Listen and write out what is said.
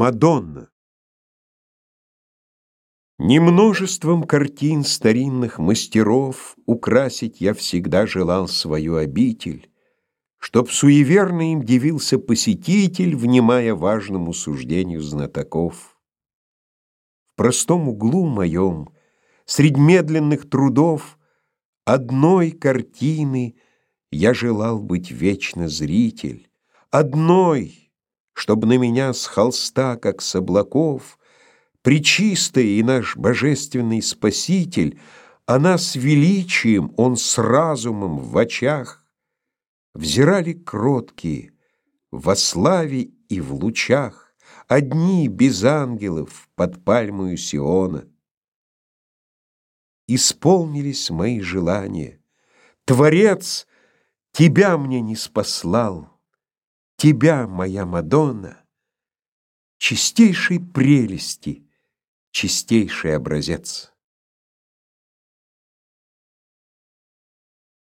Мадонна Не множеством картин старинных мастеров Украсить я всегда желал свою обитель, Чтоб суеверно им дивился посетитель, Внимая важному суждению знатоков. В простом углу моем, средь медленных трудов, Одной картины я желал быть вечно зритель, Одной, чтоб на меня с холста, как с облаков, Пречистый и наш божественный Спаситель, Она с величием, он с разумом в очах, Взирали кроткие, во славе и в лучах, Одни, без ангелов, под пальмою Сиона. Исполнились мои желания. Творец тебя мне не спаслал, Тебя, моя Мадонна, чистейшей прелести — чистейший образец.